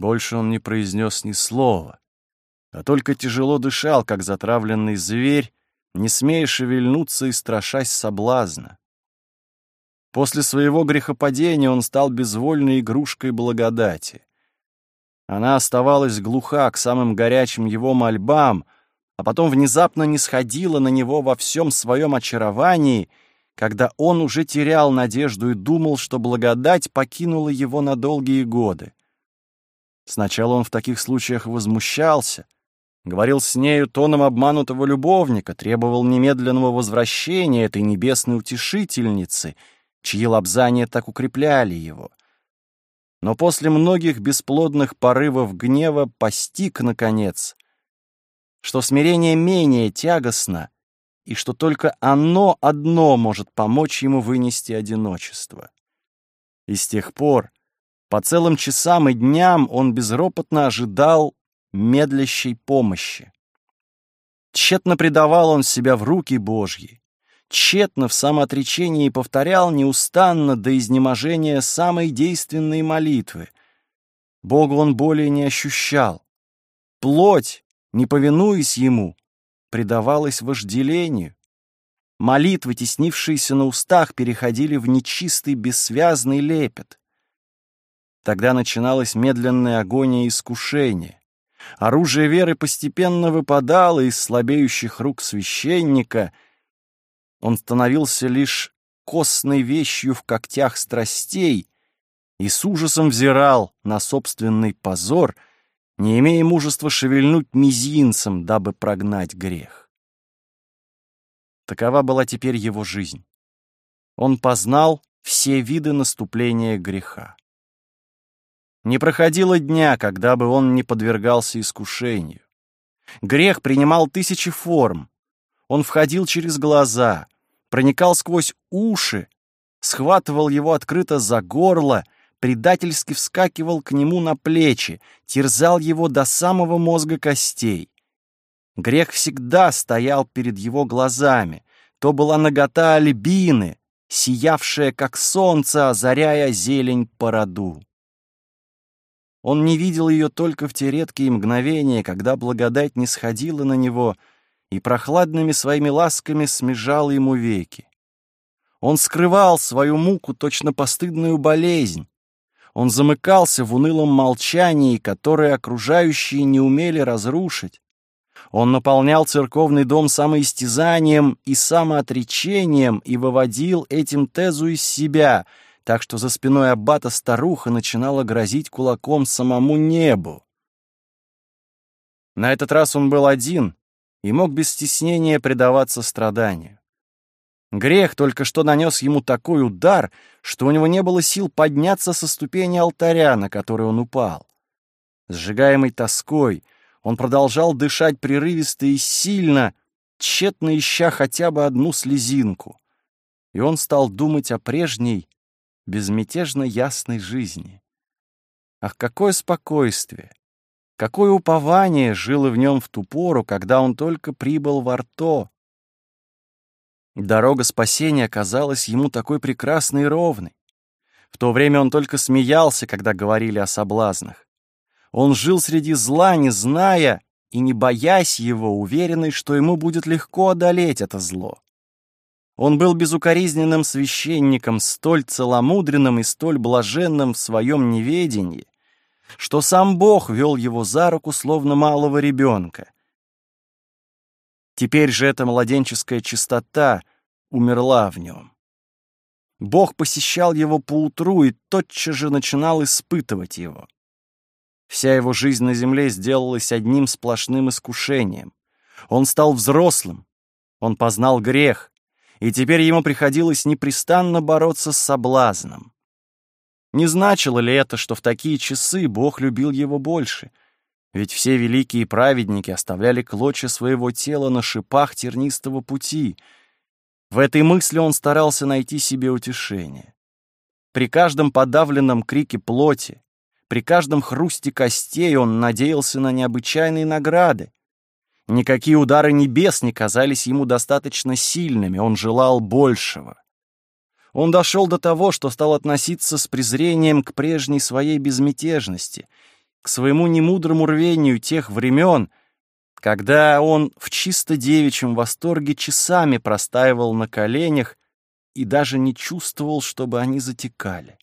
Больше он не произнес ни слова, а только тяжело дышал, как затравленный зверь, не смея шевельнуться и страшась соблазна. После своего грехопадения он стал безвольной игрушкой благодати. Она оставалась глуха к самым горячим его мольбам, а потом внезапно не сходила на него во всем своем очаровании, когда он уже терял надежду и думал, что благодать покинула его на долгие годы. Сначала он в таких случаях возмущался, говорил с нею тоном обманутого любовника, требовал немедленного возвращения этой небесной утешительницы — чьи лобзания так укрепляли его. Но после многих бесплодных порывов гнева постиг, наконец, что смирение менее тягостно и что только оно одно может помочь ему вынести одиночество. И с тех пор по целым часам и дням он безропотно ожидал медлящей помощи. Тщетно предавал он себя в руки Божьи, тщетно в самоотречении повторял неустанно до изнеможения самой действенной молитвы. Бога он более не ощущал. Плоть, не повинуясь ему, предавалась вожделению. Молитвы, теснившиеся на устах, переходили в нечистый бессвязный лепет. Тогда начиналась медленная агония искушения. Оружие веры постепенно выпадало из слабеющих рук священника — он становился лишь костной вещью в когтях страстей и с ужасом взирал на собственный позор, не имея мужества шевельнуть мизинцем, дабы прогнать грех. Такова была теперь его жизнь. Он познал все виды наступления греха. Не проходило дня, когда бы он не подвергался искушению. Грех принимал тысячи форм. Он входил через глаза, проникал сквозь уши, схватывал его открыто за горло, предательски вскакивал к нему на плечи, терзал его до самого мозга костей. Грех всегда стоял перед его глазами. То была нагота Альбины, сиявшая, как солнце, озаряя зелень по роду. Он не видел ее только в те редкие мгновения, когда благодать не сходила на него — и прохладными своими ласками смежал ему веки. Он скрывал свою муку, точно постыдную болезнь. Он замыкался в унылом молчании, которое окружающие не умели разрушить. Он наполнял церковный дом самоистязанием и самоотречением и выводил этим тезу из себя, так что за спиной аббата старуха начинала грозить кулаком самому небу. На этот раз он был один, и мог без стеснения предаваться страданию. Грех только что нанес ему такой удар, что у него не было сил подняться со ступени алтаря, на который он упал. Сжигаемый тоской, он продолжал дышать прерывисто и сильно, тщетно ища хотя бы одну слезинку. И он стал думать о прежней, безмятежно ясной жизни. Ах, какое спокойствие! Какое упование жило в нем в ту пору, когда он только прибыл в Арто. Дорога спасения казалась ему такой прекрасной и ровной. В то время он только смеялся, когда говорили о соблазнах. Он жил среди зла, не зная и не боясь его, уверенный, что ему будет легко одолеть это зло. Он был безукоризненным священником, столь целомудренным и столь блаженным в своем неведении, что сам Бог вел его за руку, словно малого ребенка. Теперь же эта младенческая чистота умерла в нем. Бог посещал его поутру и тотчас же начинал испытывать его. Вся его жизнь на земле сделалась одним сплошным искушением. Он стал взрослым, он познал грех, и теперь ему приходилось непрестанно бороться с соблазном. Не значило ли это, что в такие часы Бог любил его больше? Ведь все великие праведники оставляли клочья своего тела на шипах тернистого пути. В этой мысли он старался найти себе утешение. При каждом подавленном крике плоти, при каждом хрусте костей он надеялся на необычайные награды. Никакие удары небес не казались ему достаточно сильными, он желал большего. Он дошел до того, что стал относиться с презрением к прежней своей безмятежности к своему немудрому рвению тех времен, когда он в чисто девичьем восторге часами простаивал на коленях и даже не чувствовал, чтобы они затекали.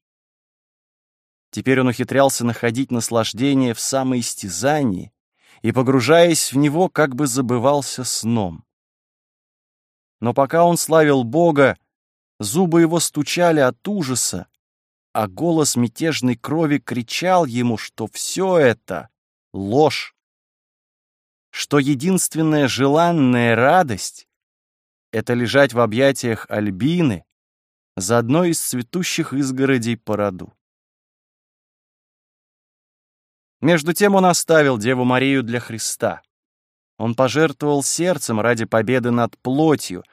Теперь он ухитрялся находить наслаждение в самоистязании и, погружаясь в него, как бы забывался сном. Но пока он славил Бога, зубы его стучали от ужаса, а голос мятежной крови кричал ему, что все это — ложь, что единственная желанная радость — это лежать в объятиях Альбины за одной из цветущих изгородей по роду. Между тем он оставил Деву Марию для Христа. Он пожертвовал сердцем ради победы над плотью,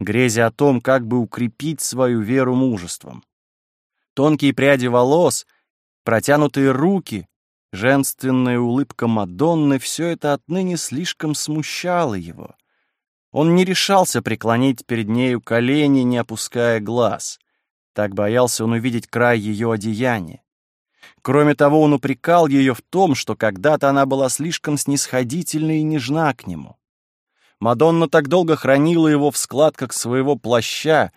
грезя о том, как бы укрепить свою веру мужеством. Тонкие пряди волос, протянутые руки, женственная улыбка Мадонны — все это отныне слишком смущало его. Он не решался преклонить перед нею колени, не опуская глаз. Так боялся он увидеть край ее одеяния. Кроме того, он упрекал ее в том, что когда-то она была слишком снисходительна и нежна к нему. Мадонна так долго хранила его в складках своего плаща,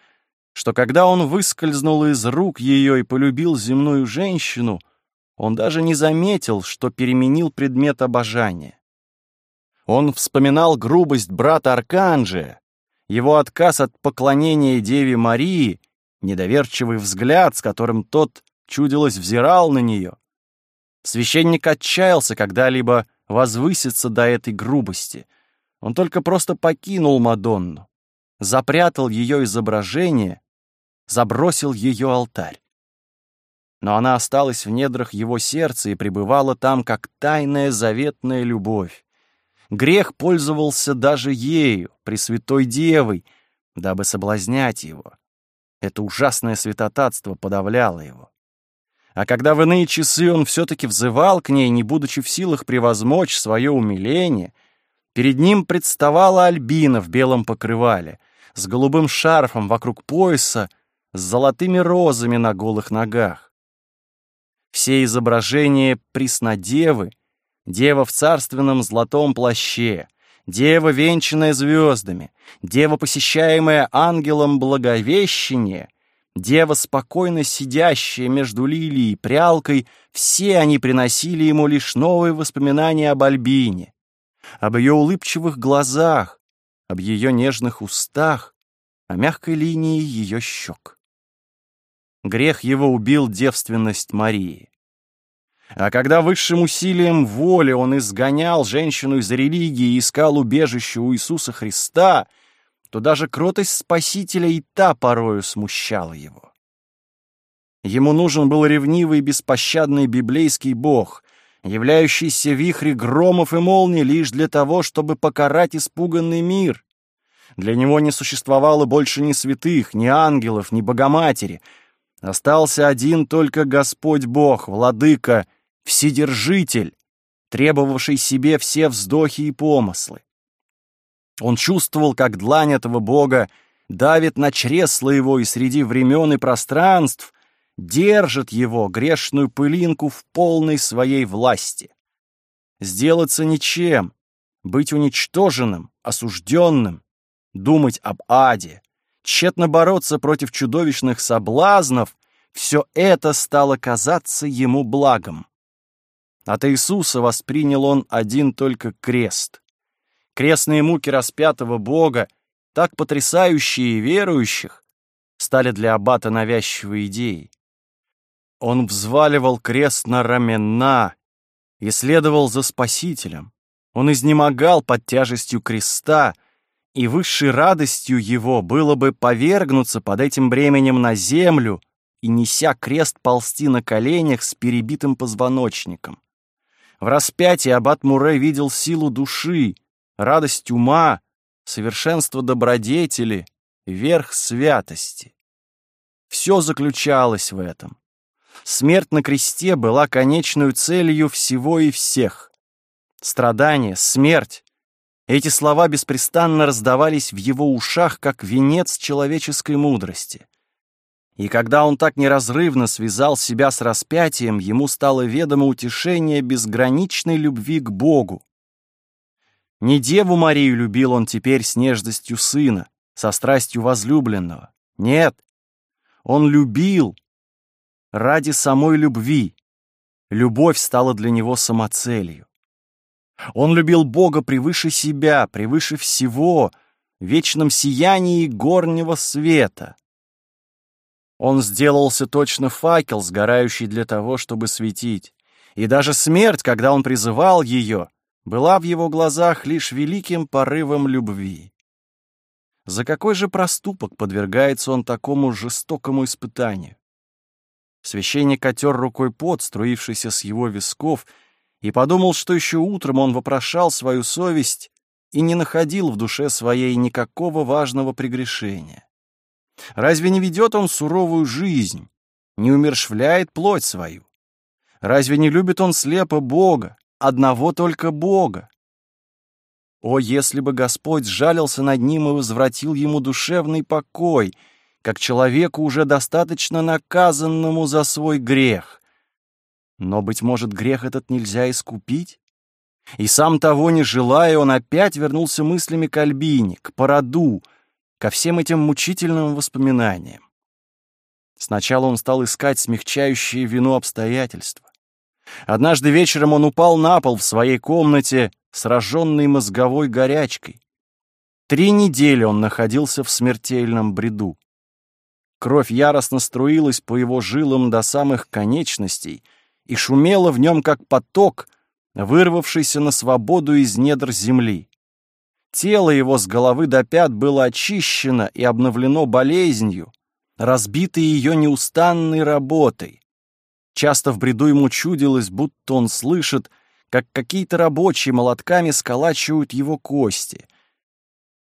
что когда он выскользнул из рук ее и полюбил земную женщину, он даже не заметил, что переменил предмет обожания. Он вспоминал грубость брата Арканджия, его отказ от поклонения Деве Марии, недоверчивый взгляд, с которым тот чудилось, взирал на нее. Священник отчаялся когда-либо возвыситься до этой грубости. Он только просто покинул Мадонну, запрятал ее изображение, забросил ее алтарь. Но она осталась в недрах его сердца и пребывала там, как тайная заветная любовь. Грех пользовался даже ею, Пресвятой Девой, дабы соблазнять его. Это ужасное святотатство подавляло его. А когда в иные часы он все-таки взывал к ней, не будучи в силах превозмочь свое умиление, перед ним представала Альбина в белом покрывале, с голубым шарфом вокруг пояса, с золотыми розами на голых ногах. Все изображения Преснодевы, дева в царственном золотом плаще, дева, венчанная звездами, дева, посещаемая ангелом благовещения — Дева, спокойно сидящая между лилией и прялкой, все они приносили ему лишь новые воспоминания об Альбине, об ее улыбчивых глазах, об ее нежных устах, о мягкой линии ее щек. Грех его убил девственность Марии. А когда высшим усилием воли он изгонял женщину из религии и искал убежище у Иисуса Христа — то даже кротость Спасителя и та порою смущала его. Ему нужен был ревнивый и беспощадный библейский бог, являющийся вихре громов и молний лишь для того, чтобы покарать испуганный мир. Для него не существовало больше ни святых, ни ангелов, ни богоматери. Остался один только Господь Бог, Владыка, Вседержитель, требовавший себе все вздохи и помыслы. Он чувствовал, как длань этого бога давит на чресло его и среди времен и пространств держит его, грешную пылинку, в полной своей власти. Сделаться ничем, быть уничтоженным, осужденным, думать об аде, тщетно бороться против чудовищных соблазнов, все это стало казаться ему благом. От Иисуса воспринял он один только крест. Крестные муки распятого Бога, так потрясающие верующих, стали для аббата навязчивой идеей. Он взваливал крест на рамена и следовал за Спасителем. Он изнемогал под тяжестью креста, и высшей радостью его было бы повергнуться под этим бременем на землю и, неся крест, ползти на коленях с перебитым позвоночником. В распятии аббат Муре видел силу души, радость ума, совершенство добродетели, верх святости. Все заключалось в этом. Смерть на кресте была конечной целью всего и всех. Страдание, смерть — эти слова беспрестанно раздавались в его ушах, как венец человеческой мудрости. И когда он так неразрывно связал себя с распятием, ему стало ведомо утешение безграничной любви к Богу. Не Деву Марию любил он теперь с нежностью сына, со страстью возлюбленного. Нет, он любил ради самой любви. Любовь стала для него самоцелью. Он любил Бога превыше себя, превыше всего, в вечном сиянии горнего света. Он сделался точно факел, сгорающий для того, чтобы светить. И даже смерть, когда он призывал ее, была в его глазах лишь великим порывом любви. За какой же проступок подвергается он такому жестокому испытанию? Священник отер рукой пот, струившийся с его висков, и подумал, что еще утром он вопрошал свою совесть и не находил в душе своей никакого важного прегрешения. Разве не ведет он суровую жизнь, не умершвляет плоть свою? Разве не любит он слепо Бога, одного только Бога? О, если бы Господь сжалился над ним и возвратил ему душевный покой, как человеку уже достаточно наказанному за свой грех! Но, быть может, грех этот нельзя искупить? И сам того не желая, он опять вернулся мыслями к Альбине, к Параду, ко всем этим мучительным воспоминаниям. Сначала он стал искать смягчающие вину обстоятельства. Однажды вечером он упал на пол в своей комнате, сраженный мозговой горячкой. Три недели он находился в смертельном бреду. Кровь яростно струилась по его жилам до самых конечностей и шумела в нем, как поток, вырвавшийся на свободу из недр земли. Тело его с головы до пят было очищено и обновлено болезнью, разбитой ее неустанной работой. Часто в бреду ему чудилось, будто он слышит, как какие-то рабочие молотками сколачивают его кости.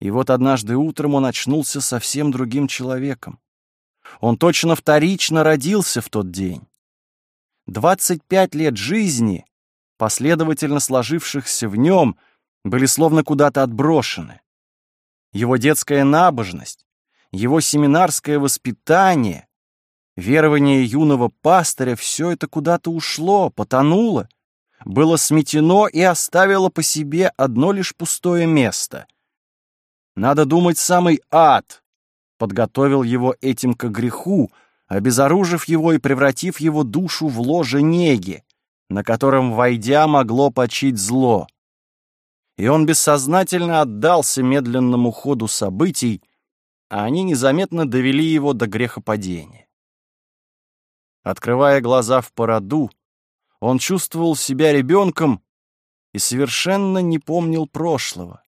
И вот однажды утром он очнулся совсем другим человеком. Он точно вторично родился в тот день. Двадцать пять лет жизни, последовательно сложившихся в нем, были словно куда-то отброшены. Его детская набожность, его семинарское воспитание, верование юного пастыря — все это куда-то ушло, потонуло, было сметено и оставило по себе одно лишь пустое место. Надо думать, самый ад подготовил его этим к греху, обезоружив его и превратив его душу в ложе неги, на котором, войдя, могло почить зло и он бессознательно отдался медленному ходу событий, а они незаметно довели его до грехопадения. Открывая глаза в породу, он чувствовал себя ребенком и совершенно не помнил прошлого.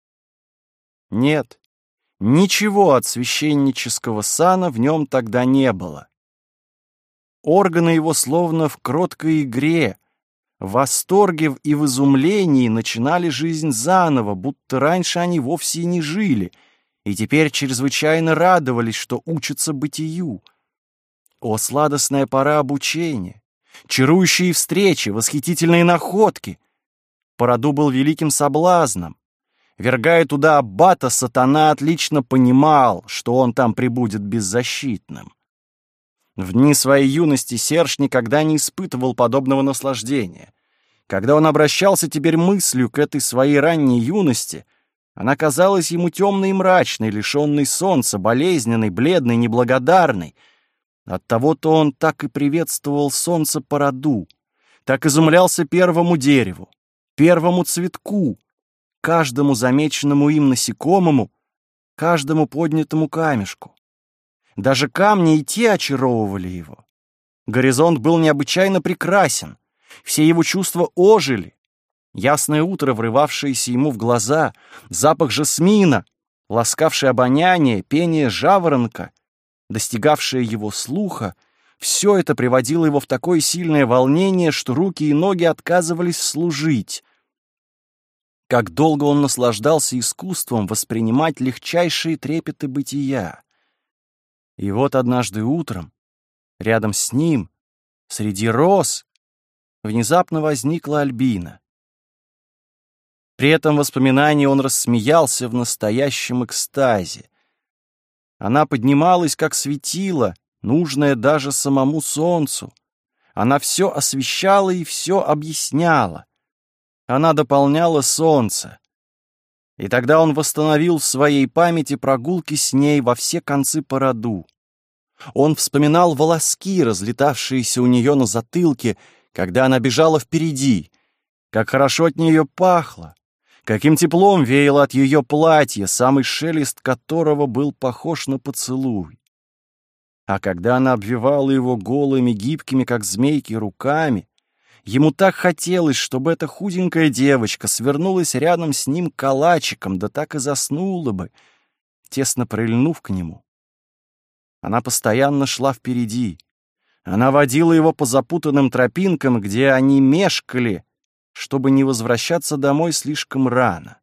Нет, ничего от священнического сана в нем тогда не было. Органы его словно в кроткой игре — в восторге и в изумлении начинали жизнь заново, будто раньше они вовсе не жили, и теперь чрезвычайно радовались, что учатся бытию. О, сладостная пора обучения! Чарующие встречи, восхитительные находки! Породу был великим соблазном. Вергая туда аббата, сатана отлично понимал, что он там прибудет беззащитным. В дни своей юности Серж никогда не испытывал подобного наслаждения. Когда он обращался теперь мыслью к этой своей ранней юности, она казалась ему темной и мрачной, лишенной солнца, болезненной, бледной, неблагодарной. Оттого-то он так и приветствовал солнце по роду, так изумлялся первому дереву, первому цветку, каждому замеченному им насекомому, каждому поднятому камешку. Даже камни и те очаровывали его. Горизонт был необычайно прекрасен. Все его чувства ожили. Ясное утро, врывавшееся ему в глаза, запах жасмина, ласкавший обоняние, пение жаворонка, достигавшее его слуха, все это приводило его в такое сильное волнение, что руки и ноги отказывались служить. Как долго он наслаждался искусством воспринимать легчайшие трепеты бытия. И вот однажды утром, рядом с ним, среди роз, внезапно возникла Альбина. При этом воспоминании он рассмеялся в настоящем экстазе. Она поднималась, как светило, нужное даже самому солнцу. Она все освещала и все объясняла. Она дополняла солнце. И тогда он восстановил в своей памяти прогулки с ней во все концы по роду. Он вспоминал волоски, разлетавшиеся у нее на затылке, когда она бежала впереди, как хорошо от нее пахло, каким теплом веяло от ее платья, самый шелест которого был похож на поцелуй. А когда она обвивала его голыми, гибкими, как змейки, руками, ему так хотелось, чтобы эта худенькая девочка свернулась рядом с ним калачиком, да так и заснула бы, тесно прильнув к нему. Она постоянно шла впереди. Она водила его по запутанным тропинкам, где они мешкали, чтобы не возвращаться домой слишком рано.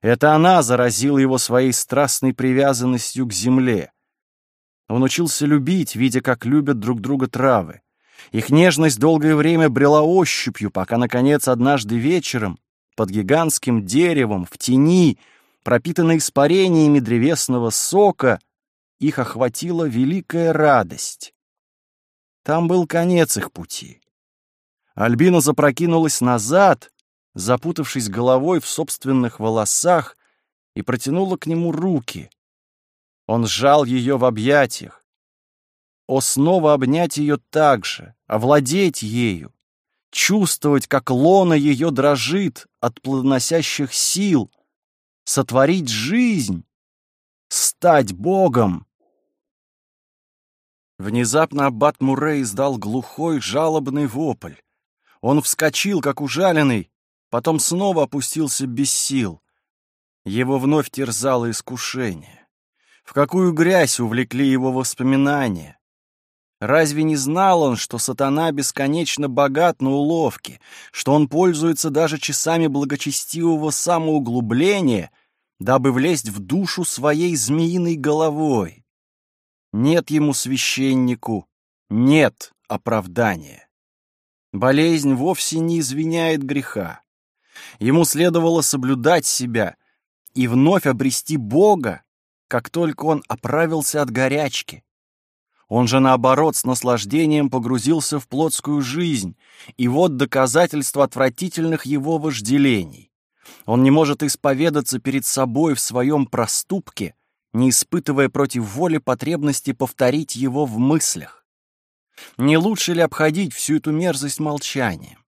Это она заразила его своей страстной привязанностью к земле. Он учился любить, видя, как любят друг друга травы. Их нежность долгое время брела ощупью, пока, наконец, однажды вечером, под гигантским деревом, в тени, пропитанной испарениями древесного сока, их охватила великая радость. Там был конец их пути. Альбина запрокинулась назад, запутавшись головой в собственных волосах, и протянула к нему руки. Он сжал ее в объятиях. О, снова обнять ее так же, овладеть ею, чувствовать, как лона ее дрожит от плодоносящих сил, сотворить жизнь, стать Богом. Внезапно аббат Муррей издал глухой, жалобный вопль. Он вскочил, как ужаленный, потом снова опустился без сил. Его вновь терзало искушение. В какую грязь увлекли его воспоминания? Разве не знал он, что сатана бесконечно богат на уловки, что он пользуется даже часами благочестивого самоуглубления, дабы влезть в душу своей змеиной головой? Нет ему священнику, нет оправдания. Болезнь вовсе не извиняет греха. Ему следовало соблюдать себя и вновь обрести Бога, как только он оправился от горячки. Он же, наоборот, с наслаждением погрузился в плотскую жизнь, и вот доказательство отвратительных его вожделений. Он не может исповедаться перед собой в своем проступке, не испытывая против воли потребности повторить его в мыслях? Не лучше ли обходить всю эту мерзость молчанием?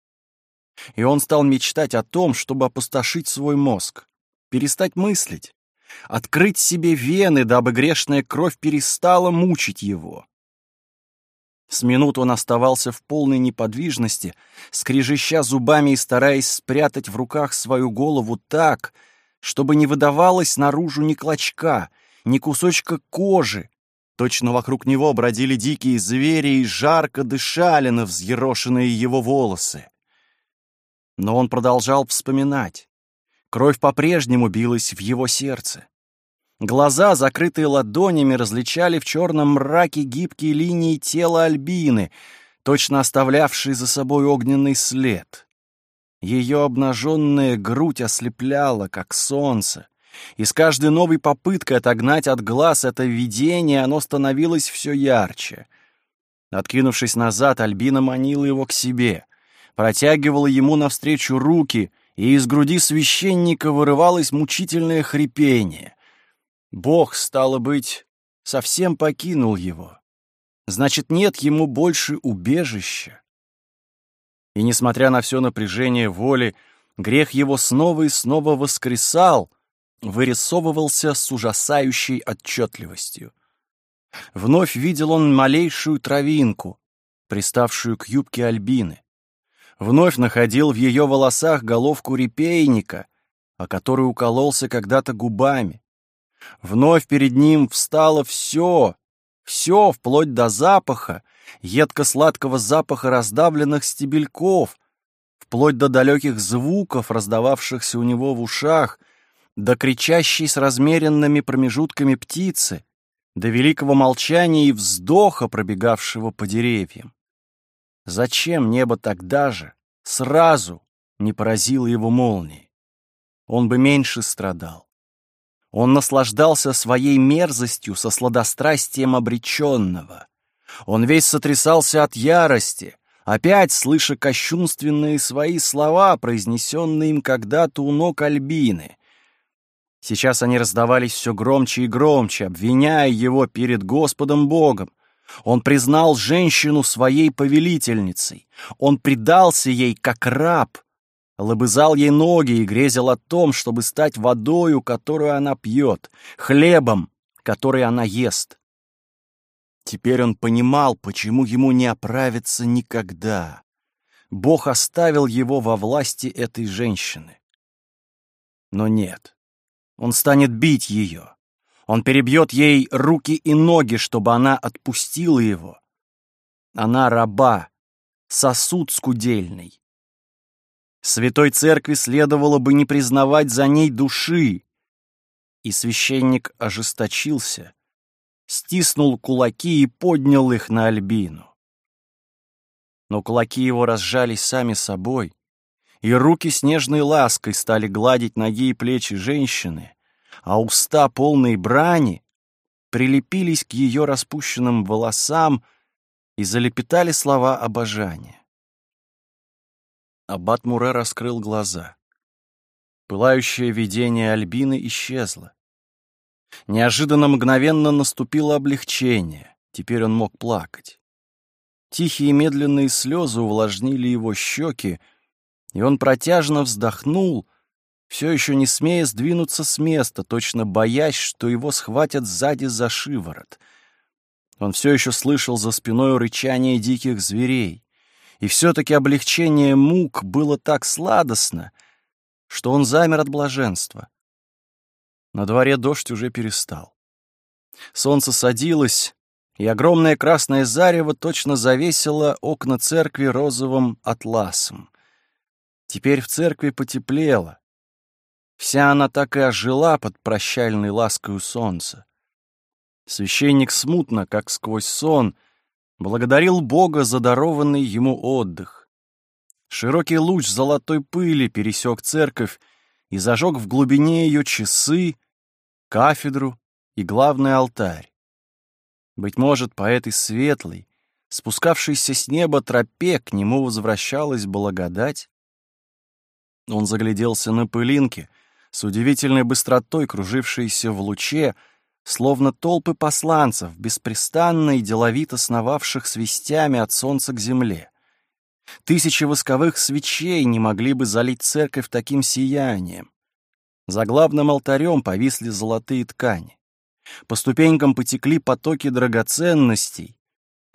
И он стал мечтать о том, чтобы опустошить свой мозг, перестать мыслить, открыть себе вены, дабы грешная кровь перестала мучить его. С минут он оставался в полной неподвижности, скрежеща зубами и стараясь спрятать в руках свою голову так, чтобы не выдавалось наружу ни клочка, ни кусочка кожи. Точно вокруг него бродили дикие звери и жарко дышали на взъерошенные его волосы. Но он продолжал вспоминать. Кровь по-прежнему билась в его сердце. Глаза, закрытые ладонями, различали в черном мраке гибкие линии тела Альбины, точно оставлявшие за собой огненный след. Ее обнаженная грудь ослепляла, как солнце, и с каждой новой попыткой отогнать от глаз это видение оно становилось все ярче. Откинувшись назад, Альбина манила его к себе, протягивала ему навстречу руки, и из груди священника вырывалось мучительное хрипение. Бог, стало быть, совсем покинул его. Значит, нет ему больше убежища. И, несмотря на все напряжение воли, грех его снова и снова воскресал — вырисовывался с ужасающей отчетливостью. Вновь видел он малейшую травинку, приставшую к юбке Альбины. Вновь находил в ее волосах головку репейника, о которой укололся когда-то губами. Вновь перед ним встало все, все, вплоть до запаха, едко-сладкого запаха раздавленных стебельков, вплоть до далеких звуков, раздававшихся у него в ушах, до кричащей с размеренными промежутками птицы, до великого молчания и вздоха, пробегавшего по деревьям. Зачем небо тогда же, сразу, не поразило его молнией? Он бы меньше страдал. Он наслаждался своей мерзостью со сладострастием обреченного. Он весь сотрясался от ярости, опять слыша кощунственные свои слова, произнесенные им когда-то у ног Альбины. Сейчас они раздавались все громче и громче, обвиняя его перед Господом Богом. Он признал женщину своей повелительницей. Он предался ей как раб, лобызал ей ноги и грезил о том, чтобы стать водою, которую она пьет, хлебом, который она ест. Теперь он понимал, почему ему не оправиться никогда. Бог оставил его во власти этой женщины. Но нет, он станет бить ее. Он перебьет ей руки и ноги, чтобы она отпустила его. Она раба, сосуд скудельный. Святой Церкви следовало бы не признавать за ней души. И священник ожесточился, стиснул кулаки и поднял их на Альбину. Но кулаки его разжались сами собой, и руки с нежной лаской стали гладить ноги и плечи женщины, а уста, полные брани, прилепились к ее распущенным волосам и залепетали слова обожания. Аббат Муре раскрыл глаза. Пылающее видение Альбины исчезло. Неожиданно мгновенно наступило облегчение. Теперь он мог плакать. Тихие медленные слезы увлажнили его щеки, и он протяжно вздохнул, все еще не смея сдвинуться с места, точно боясь, что его схватят сзади за шиворот. Он все еще слышал за спиной рычание диких зверей. И все-таки облегчение мук было так сладостно, что он замер от блаженства. На дворе дождь уже перестал. Солнце садилось, и огромное красное зарево точно завесило окна церкви розовым атласом. Теперь в церкви потеплело. Вся она так и ожила под прощальной ласкою солнца. Священник смутно, как сквозь сон — благодарил Бога за дарованный ему отдых. Широкий луч золотой пыли пересек церковь и зажег в глубине ее часы, кафедру и главный алтарь. Быть может, по этой светлой, спускавшейся с неба тропе к нему возвращалась благодать? Он загляделся на пылинки, с удивительной быстротой кружившиеся в луче, словно толпы посланцев, беспрестанно и деловито сновавших с вестями от солнца к земле. Тысячи восковых свечей не могли бы залить церковь таким сиянием. За главным алтарем повисли золотые ткани. По ступенькам потекли потоки драгоценностей.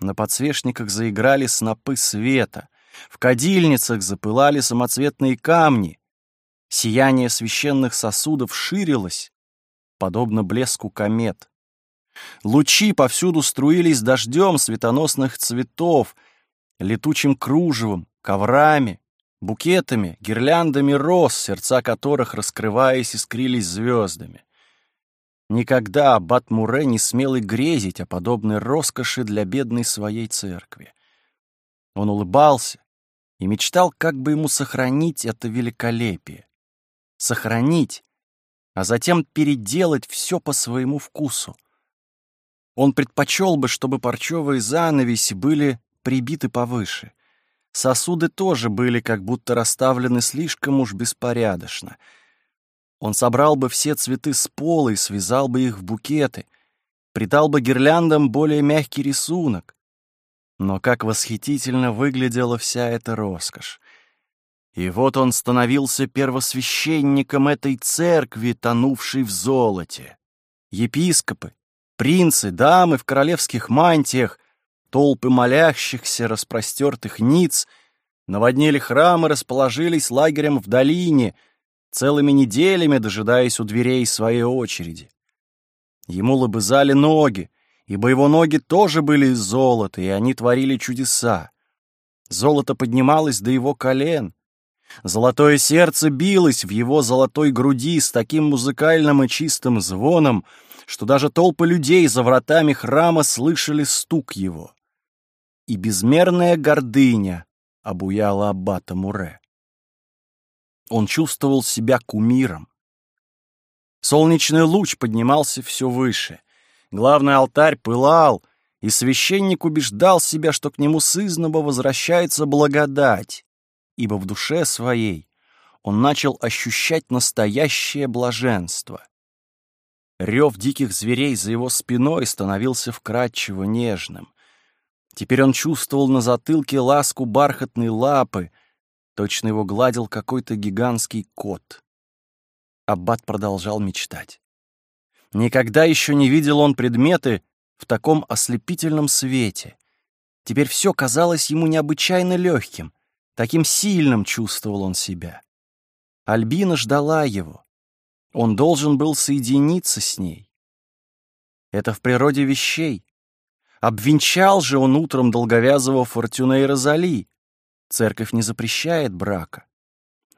На подсвечниках заиграли снопы света. В кадильницах запылали самоцветные камни. Сияние священных сосудов ширилось, подобно блеску комет. Лучи повсюду струились дождем светоносных цветов, летучим кружевом, коврами, букетами, гирляндами роз, сердца которых, раскрываясь, искрились звездами. Никогда аббат Муре не смел и грезить о подобной роскоши для бедной своей церкви. Он улыбался и мечтал, как бы ему сохранить это великолепие. Сохранить, а затем переделать все по своему вкусу. Он предпочел бы, чтобы парчевые занавеси были прибиты повыше. Сосуды тоже были как будто расставлены слишком уж беспорядочно. Он собрал бы все цветы с пола и связал бы их в букеты, придал бы гирляндам более мягкий рисунок. Но как восхитительно выглядела вся эта роскошь! И вот он становился первосвященником этой церкви, тонувшей в золоте. Епископы, принцы, дамы в королевских мантиях, толпы молящихся, распростертых ниц, наводнили храмы, расположились лагерем в долине, целыми неделями дожидаясь у дверей своей очереди. Ему лобызали ноги, ибо его ноги тоже были из золота, и они творили чудеса. Золото поднималось до его колен, Золотое сердце билось в его золотой груди с таким музыкальным и чистым звоном, что даже толпы людей за вратами храма слышали стук его. И безмерная гордыня обуяла аббата Муре. Он чувствовал себя кумиром. Солнечный луч поднимался все выше. Главный алтарь пылал, и священник убеждал себя, что к нему сызново возвращается благодать, ибо в душе своей он начал ощущать настоящее блаженство. Рев диких зверей за его спиной становился вкрадчиво нежным. Теперь он чувствовал на затылке ласку бархатной лапы, точно его гладил какой-то гигантский кот. Аббат продолжал мечтать. Никогда еще не видел он предметы в таком ослепительном свете. Теперь все казалось ему необычайно легким, таким сильным чувствовал он себя. Альбина ждала его. Он должен был соединиться с ней. Это в природе вещей. Обвенчал же он утром долговязого Фортюна и Розали. Церковь не запрещает брака.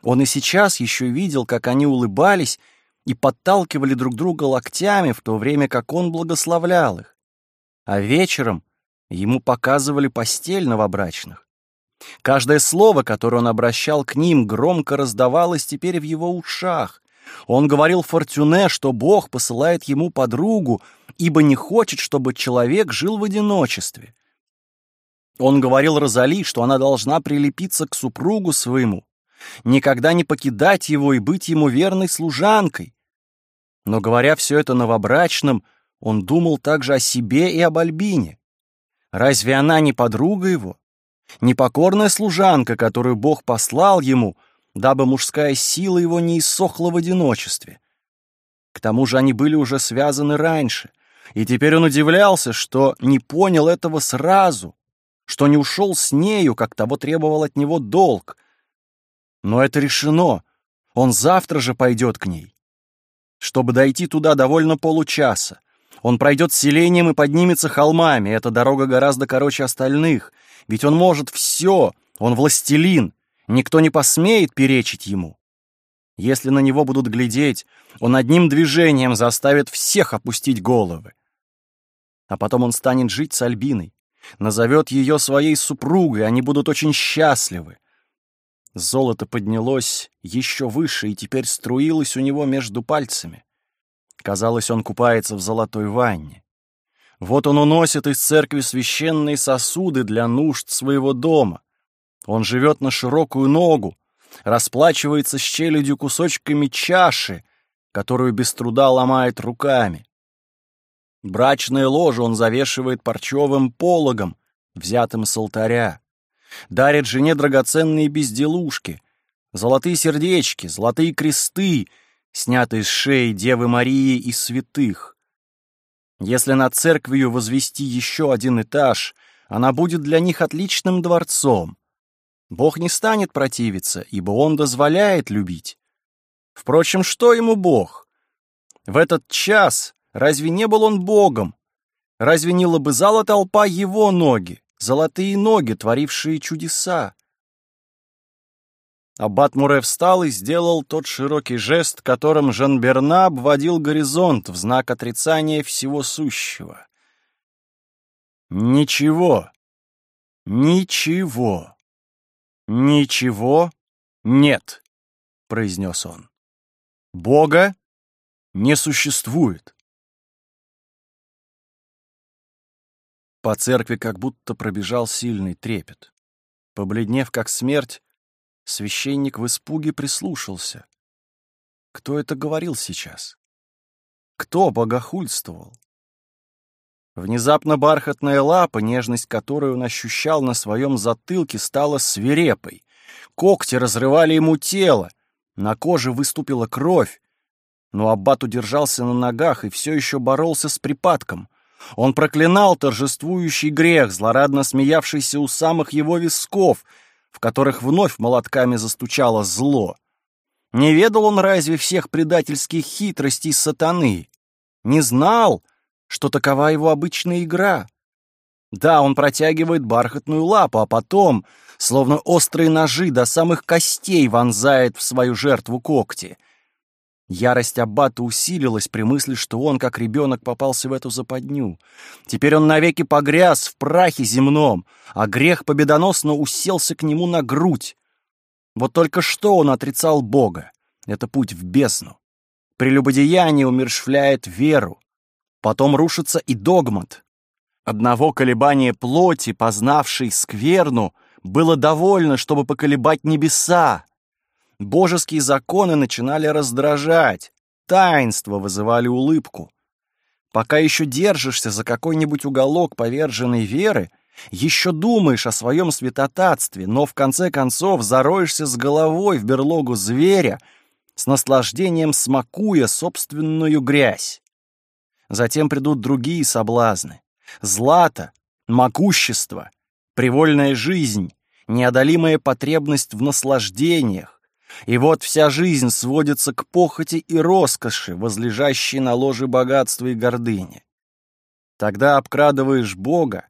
Он и сейчас еще видел, как они улыбались и подталкивали друг друга локтями, в то время как он благословлял их. А вечером ему показывали постель новобрачных. Каждое слово, которое он обращал к ним, громко раздавалось теперь в его ушах. Он говорил Фортюне, что Бог посылает ему подругу, ибо не хочет, чтобы человек жил в одиночестве. Он говорил Розали, что она должна прилепиться к супругу своему, никогда не покидать его и быть ему верной служанкой. Но, говоря все это новобрачным, он думал также о себе и об Альбине. Разве она не подруга его? Непокорная служанка, которую Бог послал ему, дабы мужская сила его не иссохла в одиночестве. К тому же они были уже связаны раньше, и теперь он удивлялся, что не понял этого сразу, что не ушел с нею, как того требовал от него долг. Но это решено, он завтра же пойдет к ней. Чтобы дойти туда довольно получаса. Он пройдет селением и поднимется холмами, эта дорога гораздо короче остальных, ведь он может все, он властелин, никто не посмеет перечить ему. Если на него будут глядеть, он одним движением заставит всех опустить головы. А потом он станет жить с Альбиной, назовет ее своей супругой, они будут очень счастливы. Золото поднялось еще выше и теперь струилось у него между пальцами. Казалось, он купается в золотой ванне. Вот он уносит из церкви священные сосуды для нужд своего дома. Он живет на широкую ногу, расплачивается с челюдью кусочками чаши, которую без труда ломает руками. Брачное ложе он завешивает парчевым пологом, взятым с алтаря дарит жене драгоценные безделушки, золотые сердечки, золотые кресты, снятые с шеи Девы Марии и святых. Если над церковью возвести еще один этаж, она будет для них отличным дворцом. Бог не станет противиться, ибо Он дозволяет любить. Впрочем, что ему Бог? В этот час разве не был он Богом? Разве не лобызала толпа его ноги? Золотые ноги, творившие чудеса. Аббат Муре встал и сделал тот широкий жест, которым Жан-Берна обводил горизонт в знак отрицания всего сущего. «Ничего, ничего, ничего нет», — произнес он. «Бога не существует». По церкви как будто пробежал сильный трепет. Побледнев как смерть, священник в испуге прислушался. Кто это говорил сейчас? Кто богохульствовал? Внезапно бархатная лапа, нежность которой он ощущал на своем затылке, стала свирепой. Когти разрывали ему тело, на коже выступила кровь. Но аббат удержался на ногах и все еще боролся с припадком. Он проклинал торжествующий грех, злорадно смеявшийся у самых его висков, в которых вновь молотками застучало зло. Не ведал он разве всех предательских хитростей сатаны? Не знал, что такова его обычная игра? Да, он протягивает бархатную лапу, а потом, словно острые ножи до самых костей, вонзает в свою жертву когти. Ярость Аббата усилилась при мысли, что он, как ребенок, попался в эту западню. Теперь он навеки погряз в прахе земном, а грех победоносно уселся к нему на грудь. Вот только что он отрицал Бога. Это путь в бездну. Прелюбодеяние умершвляет веру. Потом рушится и догмат. Одного колебания плоти, познавшей скверну, было довольно, чтобы поколебать небеса. Божеские законы начинали раздражать, таинства вызывали улыбку. Пока еще держишься за какой-нибудь уголок поверженной веры, еще думаешь о своем святотатстве, но в конце концов зароешься с головой в берлогу зверя, с наслаждением смакуя собственную грязь. Затем придут другие соблазны. Злато, могущество, привольная жизнь, неодолимая потребность в наслаждениях. И вот вся жизнь сводится к похоти и роскоши, возлежащей на ложе богатства и гордыни. Тогда обкрадываешь Бога,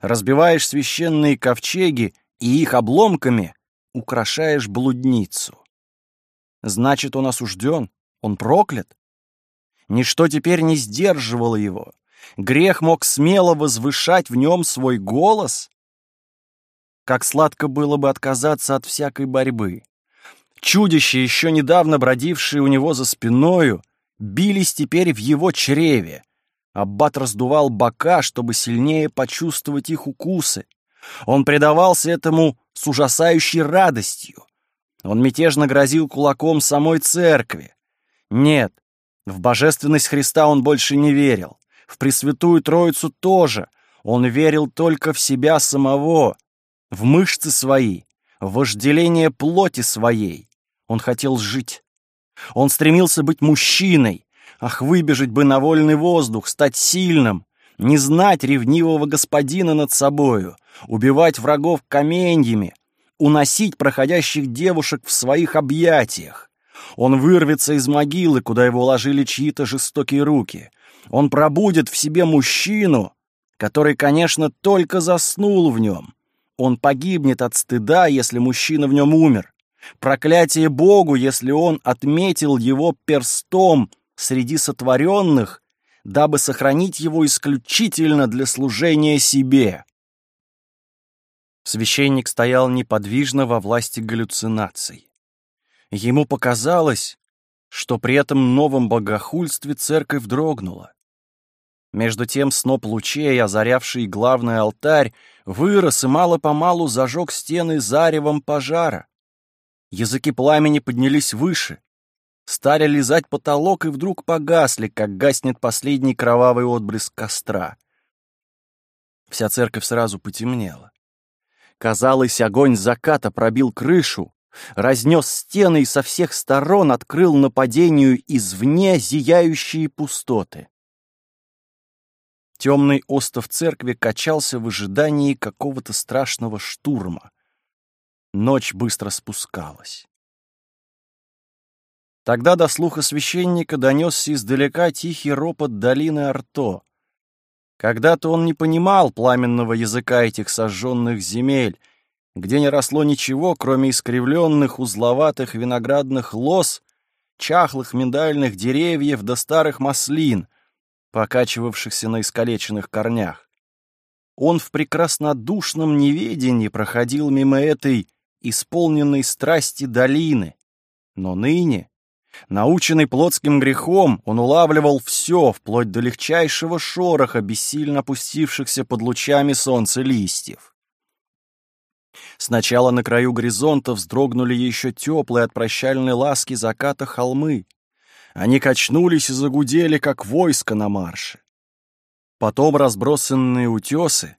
разбиваешь священные ковчеги и их обломками украшаешь блудницу. Значит, он осужден, он проклят. Ничто теперь не сдерживало его. Грех мог смело возвышать в нем свой голос. Как сладко было бы отказаться от всякой борьбы. Чудища, еще недавно бродившие у него за спиною, бились теперь в его чреве. Аббат раздувал бока, чтобы сильнее почувствовать их укусы. Он предавался этому с ужасающей радостью. Он мятежно грозил кулаком самой церкви. Нет, в божественность Христа он больше не верил. В Пресвятую Троицу тоже. Он верил только в себя самого, в мышцы свои, в вожделение плоти своей. Он хотел жить. Он стремился быть мужчиной. Ах, выбежать бы на вольный воздух, стать сильным, не знать ревнивого господина над собою, убивать врагов каменьями, уносить проходящих девушек в своих объятиях. Он вырвется из могилы, куда его ложили чьи-то жестокие руки. Он пробудет в себе мужчину, который, конечно, только заснул в нем. Он погибнет от стыда, если мужчина в нем умер. Проклятие Богу, если он отметил его перстом среди сотворенных, дабы сохранить его исключительно для служения себе. Священник стоял неподвижно во власти галлюцинаций. Ему показалось, что при этом новом богохульстве церковь дрогнула. Между тем сноп лучей, озарявший главный алтарь, вырос и мало-помалу зажег стены заревом пожара. Языки пламени поднялись выше, стали лизать потолок и вдруг погасли, как гаснет последний кровавый отблеск костра. Вся церковь сразу потемнела. Казалось, огонь заката пробил крышу, разнес стены и со всех сторон открыл нападению извне зияющие пустоты. Темный остов церкви качался в ожидании какого-то страшного штурма. Ночь быстро спускалась. Тогда до слуха священника донесся издалека тихий ропот долины Арто. Когда-то он не понимал пламенного языка этих сожженных земель, где не росло ничего, кроме искривленных узловатых виноградных лоз, чахлых миндальных деревьев да старых маслин — покачивавшихся на искалеченных корнях. Он в прекраснодушном неведении проходил мимо этой исполненной страсти долины. Но ныне, наученный плотским грехом, он улавливал все, вплоть до легчайшего шороха, бессильно опустившихся под лучами солнца листьев. Сначала на краю горизонта вздрогнули еще теплые от прощальной ласки заката холмы. Они качнулись и загудели, как войско на марше. Потом разбросанные утесы,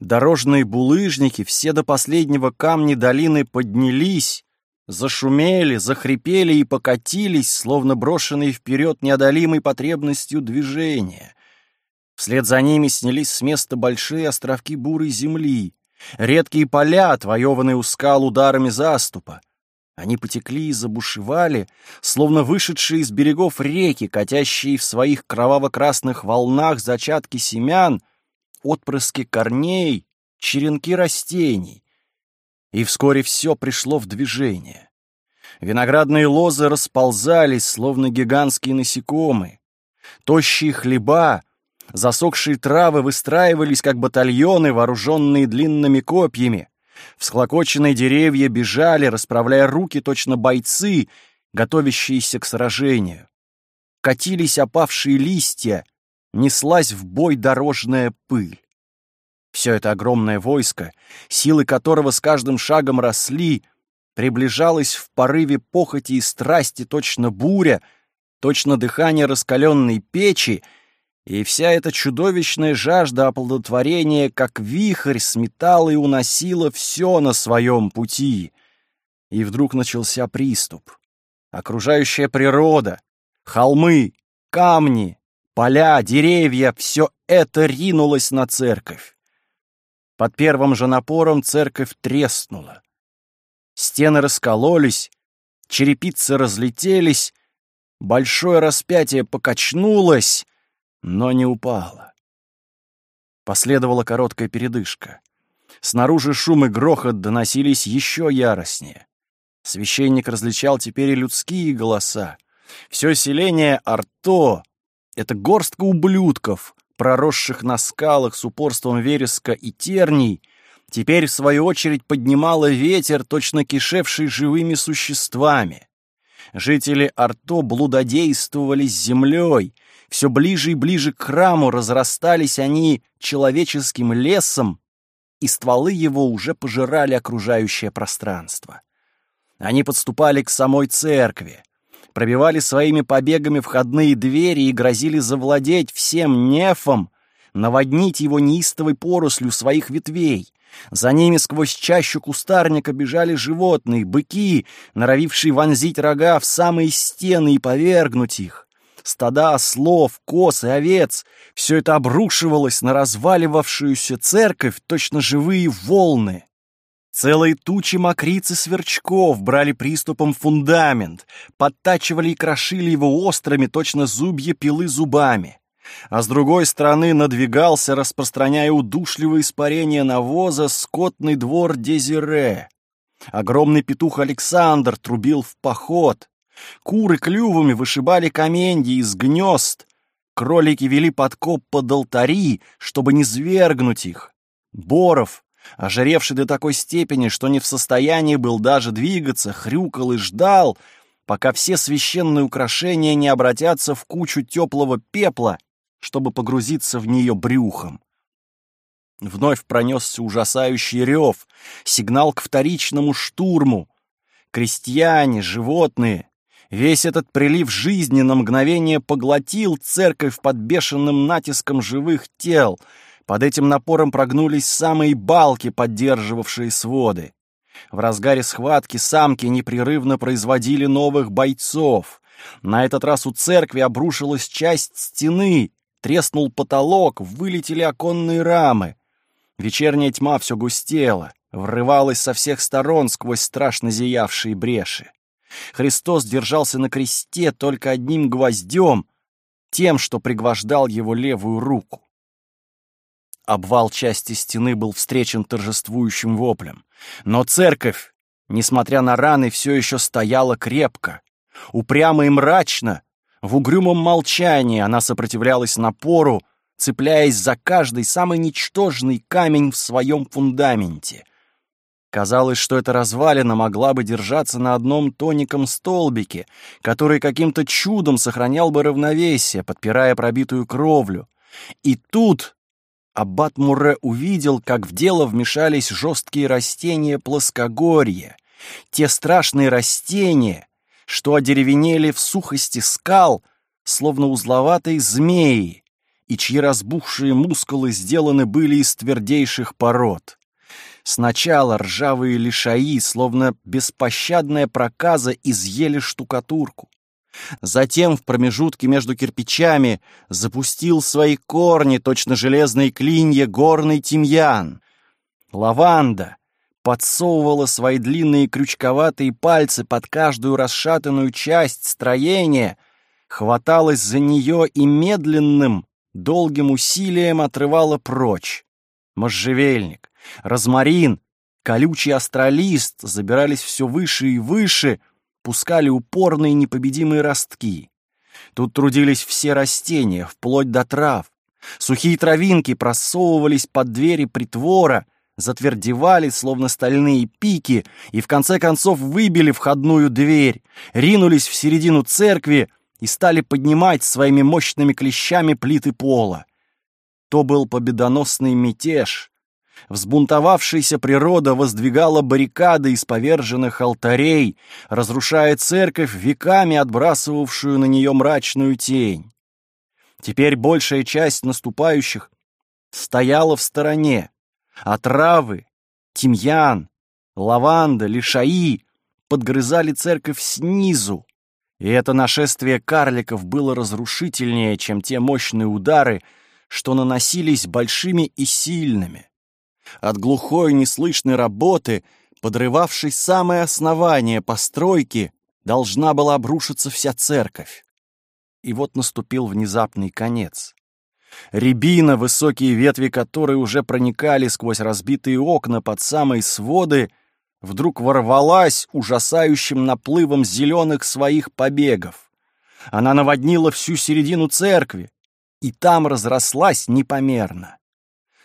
дорожные булыжники, все до последнего камни долины поднялись, зашумели, захрипели и покатились, словно брошенные вперед неодолимой потребностью движения. Вслед за ними снялись с места большие островки бурой земли, редкие поля, отвоеванные у скал ударами заступа, они потекли и забушевали, словно вышедшие из берегов реки, катящие в своих кроваво-красных волнах зачатки семян, отпрыски корней, черенки растений. И вскоре все пришло в движение. Виноградные лозы расползались, словно гигантские насекомые. Тощие хлеба, засохшие травы выстраивались, как батальоны, вооруженные длинными копьями. Всклокоченные деревья бежали, расправляя руки точно бойцы, готовящиеся к сражению. катились опавшие листья, неслась в бой дорожная пыль. Все это огромное войско, силы которого с каждым шагом росли, приближалось в порыве похоти и страсти точно буря, точно дыхание раскаленной печи, и вся эта чудовищная жажда оплодотворения, как вихрь, сметала и уносила все на своем пути. И вдруг начался приступ. Окружающая природа, холмы, камни, поля, деревья — все это ринулось на церковь. Под первым же напором церковь треснула. Стены раскололись, черепицы разлетелись, большое распятие покачнулось, но не упало. Последовала короткая передышка. Снаружи шум и грохот доносились еще яростнее. Священник различал теперь и людские голоса. Все селение Арто — это горстка ублюдков, проросших на скалах с упорством вереска и терний, теперь, в свою очередь, поднимало ветер, точно кишевший живыми существами. Жители Арто блудодействовали с землей, все ближе и ближе к храму разрастались они человеческим лесом, и стволы его уже пожирали окружающее пространство. Они подступали к самой церкви пробивали своими побегами входные двери и грозили завладеть всем нефом, наводнить его неистовой порослью своих ветвей. За ними сквозь чащу кустарника бежали животные, быки, норовившие вонзить рога в самые стены и повергнуть их. Стада ослов, коз и овец — все это обрушивалось на разваливавшуюся церковь, точно живые волны. Целые тучи мокриц и сверчков брали приступом фундамент, подтачивали и крошили его острыми, точно зубья пилы зубами. А с другой стороны надвигался, распространяя удушливое испарение навоза, скотный двор Дезире. Огромный петух Александр трубил в поход. Куры клювами вышибали каменья из гнезд. Кролики вели подкоп под алтари, чтобы не свергнуть их. Боров ожиревший до такой степени, что не в состоянии был даже двигаться, хрюкал и ждал, пока все священные украшения не обратятся в кучу теплого пепла, чтобы погрузиться в нее брюхом. Вновь пронесся ужасающий рев, сигнал к вторичному штурму. Крестьяне, животные, весь этот прилив жизни на мгновение поглотил церковь под бешеным натиском живых тел — под этим напором прогнулись самые балки, поддерживавшие своды. В разгаре схватки самки непрерывно производили новых бойцов. На этот раз у церкви обрушилась часть стены, треснул потолок, вылетели оконные рамы. Вечерняя тьма все густела, врывалась со всех сторон сквозь страшно зиявшие бреши. Христос держался на кресте только одним гвоздем, тем, что пригвождал его левую руку. Обвал части стены был встречен торжествующим воплем. Но церковь, несмотря на раны, все еще стояла крепко. Упрямо и мрачно, в угрюмом молчании она сопротивлялась напору, цепляясь за каждый самый ничтожный камень в своем фундаменте. Казалось, что эта развалина могла бы держаться на одном тоником столбике, который каким-то чудом сохранял бы равновесие, подпирая пробитую кровлю. И тут Аббат Муре увидел, как в дело вмешались жесткие растения плоскогорья, те страшные растения, что одеревенели в сухости скал, словно узловатые змеи, и чьи разбухшие мускулы сделаны были из твердейших пород. Сначала ржавые лишаи, словно беспощадная проказа, изъели штукатурку. Затем в промежутке между кирпичами запустил свои корни, точно железные клинья, горный тимьян. Лаванда подсовывала свои длинные крючковатые пальцы под каждую расшатанную часть строения, хваталась за нее и медленным, долгим усилием отрывала прочь. Можжевельник, розмарин, колючий астролист забирались все выше и выше — пускали упорные непобедимые ростки. Тут трудились все растения, вплоть до трав. Сухие травинки просовывались под двери притвора, затвердевали, словно стальные пики, и в конце концов выбили входную дверь, ринулись в середину церкви, и стали поднимать своими мощными клещами плиты пола. То был победоносный мятеж. Взбунтовавшаяся природа воздвигала баррикады из поверженных алтарей, разрушая церковь, веками отбрасывавшую на нее мрачную тень. Теперь большая часть наступающих стояла в стороне, а травы, тимьян, лаванда, лишаи подгрызали церковь снизу, и это нашествие карликов было разрушительнее, чем те мощные удары, что наносились большими и сильными. От глухой неслышной работы, подрывавшей самое основание постройки, должна была обрушиться вся церковь. И вот наступил внезапный конец. Рябина, высокие ветви которой уже проникали сквозь разбитые окна под самые своды, вдруг ворвалась ужасающим наплывом зеленых своих побегов. Она наводнила всю середину церкви, и там разрослась непомерно.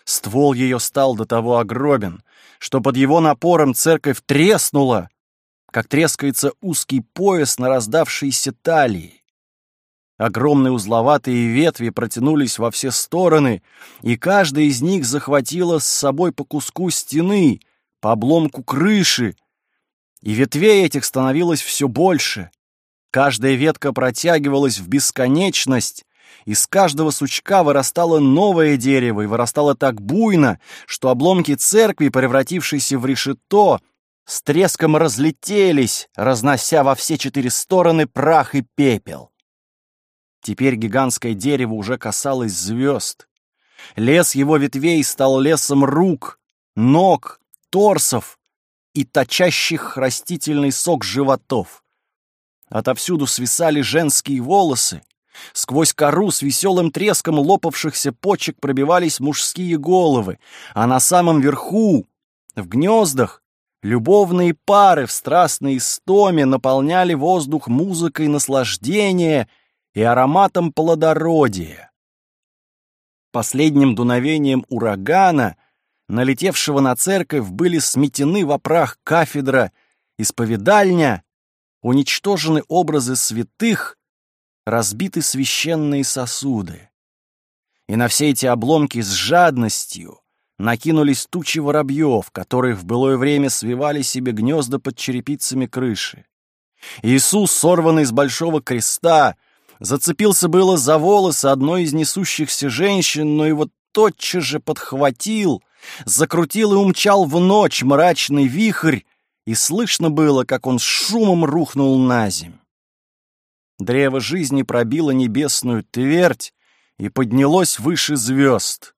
Ствол ее стал до того огробен, что под его напором церковь треснула, как трескается узкий пояс на раздавшейся талии. Огромные узловатые ветви протянулись во все стороны, и каждая из них захватила с собой по куску стены, по обломку крыши, и ветвей этих становилось все больше. Каждая ветка протягивалась в бесконечность, из каждого сучка вырастало новое дерево, и вырастало так буйно, что обломки церкви, превратившиеся в решето, с треском разлетелись, разнося во все четыре стороны прах и пепел. Теперь гигантское дерево уже касалось звезд. Лес его ветвей стал лесом рук, ног, торсов и точащих растительный сок животов. Отовсюду свисали женские волосы. Сквозь кору с веселым треском лопавшихся почек пробивались мужские головы, а на самом верху, в гнездах, любовные пары в страстной истоме наполняли воздух музыкой наслаждения — и ароматом плодородия. Последним дуновением урагана, налетевшего на церковь, были сметены в прах кафедра, исповедальня, уничтожены образы святых, разбиты священные сосуды. И на все эти обломки с жадностью накинулись тучи воробьев, которые в былое время свивали себе гнезда под черепицами крыши. Иисус, сорванный с большого креста, Зацепился было за волосы одной из несущихся женщин, но его тотчас же подхватил, закрутил и умчал в ночь мрачный вихрь, и слышно было, как он с шумом рухнул на земь. Древо жизни пробило небесную твердь и поднялось выше звезд.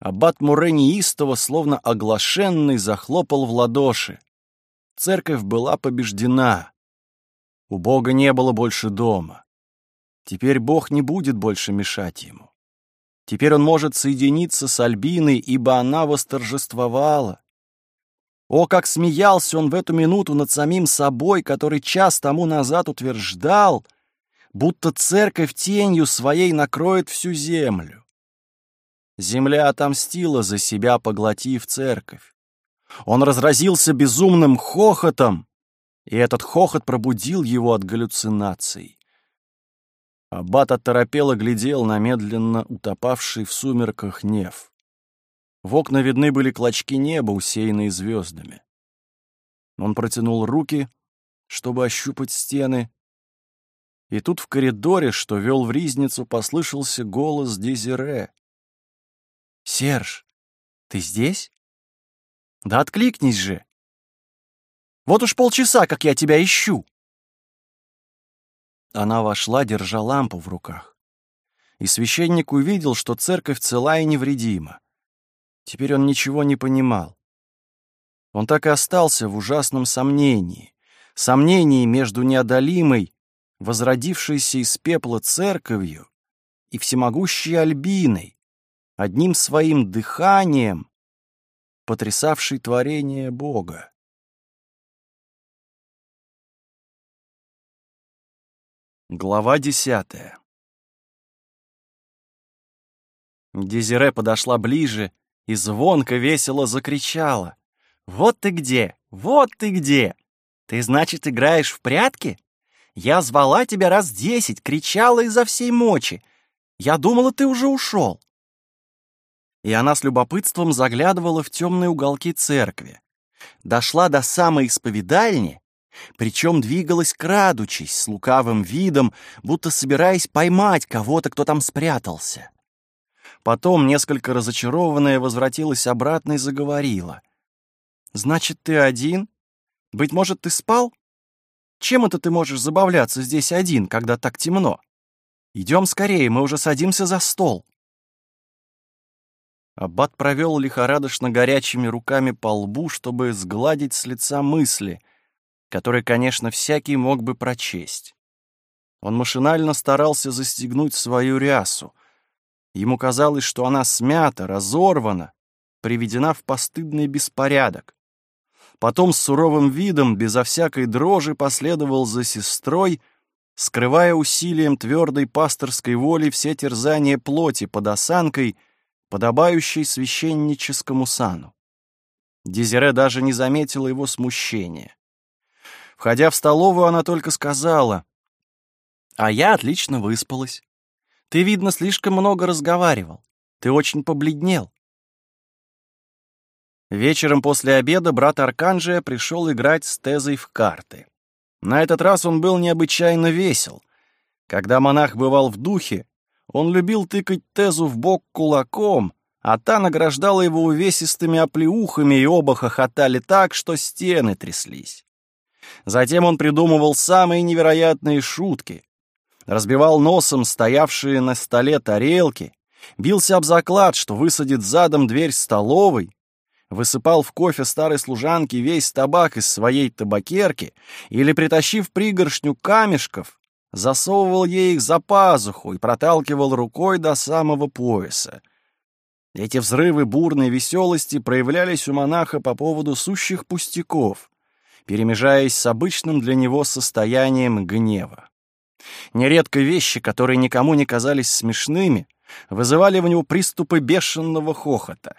Аббат Муре неистово, словно оглашенный, захлопал в ладоши. Церковь была побеждена. У Бога не было больше дома. Теперь Бог не будет больше мешать ему. Теперь он может соединиться с Альбиной, ибо она восторжествовала. О, как смеялся он в эту минуту над самим собой, который час тому назад утверждал, будто церковь тенью своей накроет всю землю. Земля отомстила за себя, поглотив церковь. Он разразился безумным хохотом, и этот хохот пробудил его от галлюцинаций. Аббат оторопело глядел на медленно утопавший в сумерках неф. В окна видны были клочки неба, усеянные звездами. Он протянул руки, чтобы ощупать стены, и тут в коридоре, что вел в ризницу, послышался голос Дезире. «Серж, ты здесь? Да откликнись же!» Вот уж полчаса, как я тебя ищу!» Она вошла, держа лампу в руках. И священник увидел, что церковь цела и невредима. Теперь он ничего не понимал. Он так и остался в ужасном сомнении. Сомнении между неодолимой, возродившейся из пепла церковью и всемогущей Альбиной, одним своим дыханием, потрясавшей творение Бога. Глава десятая Дезире подошла ближе и звонко весело закричала. «Вот ты где! Вот ты где! Ты, значит, играешь в прятки? Я звала тебя раз десять, кричала изо всей мочи. Я думала, ты уже ушел. И она с любопытством заглядывала в темные уголки церкви. Дошла до самой исповедальни, причем двигалась крадучись, с лукавым видом, будто собираясь поймать кого-то, кто там спрятался. Потом, несколько разочарованная, возвратилась обратно и заговорила. «Значит, ты один? Быть может, ты спал? Чем это ты можешь забавляться здесь один, когда так темно? Идем скорее, мы уже садимся за стол». Аббат провел лихорадочно горячими руками по лбу, чтобы сгладить с лица мысли, которые, конечно, всякий мог бы прочесть. Он машинально старался застегнуть свою рясу. Ему казалось, что она смята, разорвана, приведена в постыдный беспорядок. Потом с суровым видом, безо всякой дрожи, последовал за сестрой, скрывая усилием твердой пасторской воли все терзания плоти под осанкой, подобающей священническому сану. Дезире даже не заметила его смущения. Входя в столовую, она только сказала, «А я отлично выспалась. Ты, видно, слишком много разговаривал. Ты очень побледнел. Вечером после обеда брат Арканджия пришел играть с Тезой в карты. На этот раз он был необычайно весел. Когда монах бывал в духе, он любил тыкать Тезу в бок кулаком, а та награждала его увесистыми оплеухами, и оба хохотали так, что стены тряслись. Затем он придумывал самые невероятные шутки, разбивал носом стоявшие на столе тарелки, бился об заклад, что высадит задом дверь столовой, высыпал в кофе старой служанки весь табак из своей табакерки или, притащив пригоршню камешков, засовывал ей их за пазуху и проталкивал рукой до самого пояса. Эти взрывы бурной веселости проявлялись у монаха по поводу сущих пустяков, перемежаясь с обычным для него состоянием гнева. Нередко вещи, которые никому не казались смешными, вызывали в него приступы бешеного хохота.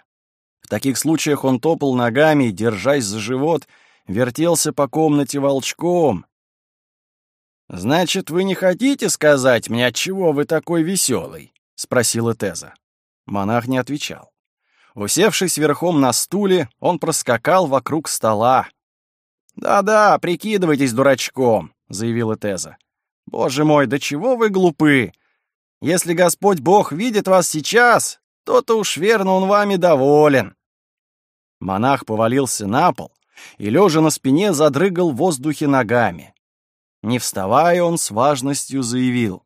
В таких случаях он топал ногами, держась за живот, вертелся по комнате волчком. «Значит, вы не хотите сказать мне, отчего вы такой веселый?» — спросила Теза. Монах не отвечал. Усевшись верхом на стуле, он проскакал вокруг стола. «Да-да, прикидывайтесь дурачком», — заявила Теза. Боже мой, да чего вы глупы! Если Господь Бог видит вас сейчас, то-то уж верно он вами доволен. Монах повалился на пол и, лежа на спине, задрыгал в воздухе ногами. Не вставая, он с важностью заявил.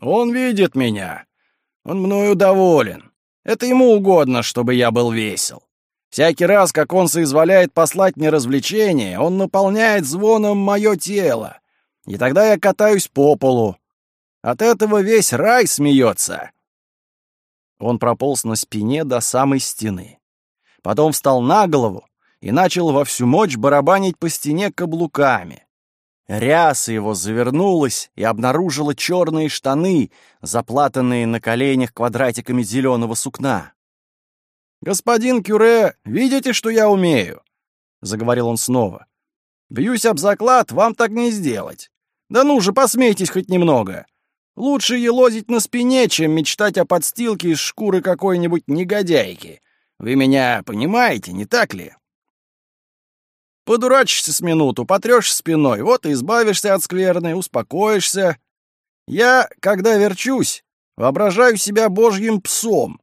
«Он видит меня. Он мною доволен. Это ему угодно, чтобы я был весел. Всякий раз, как он соизволяет послать мне развлечение, он наполняет звоном мое тело. И тогда я катаюсь по полу. От этого весь рай смеется. Он прополз на спине до самой стены. Потом встал на голову и начал во всю мощь барабанить по стене каблуками. Ряса его завернулась и обнаружила черные штаны, заплатанные на коленях квадратиками зеленого сукна. «Господин Кюре, видите, что я умею?» — заговорил он снова. «Бьюсь об заклад, вам так не сделать. Да ну же, посмейтесь хоть немного. Лучше елозить на спине, чем мечтать о подстилке из шкуры какой-нибудь негодяйки. Вы меня понимаете, не так ли? Подурачишься с минуту, потрешь спиной, вот и избавишься от скверны, успокоишься. Я, когда верчусь, воображаю себя божьим псом.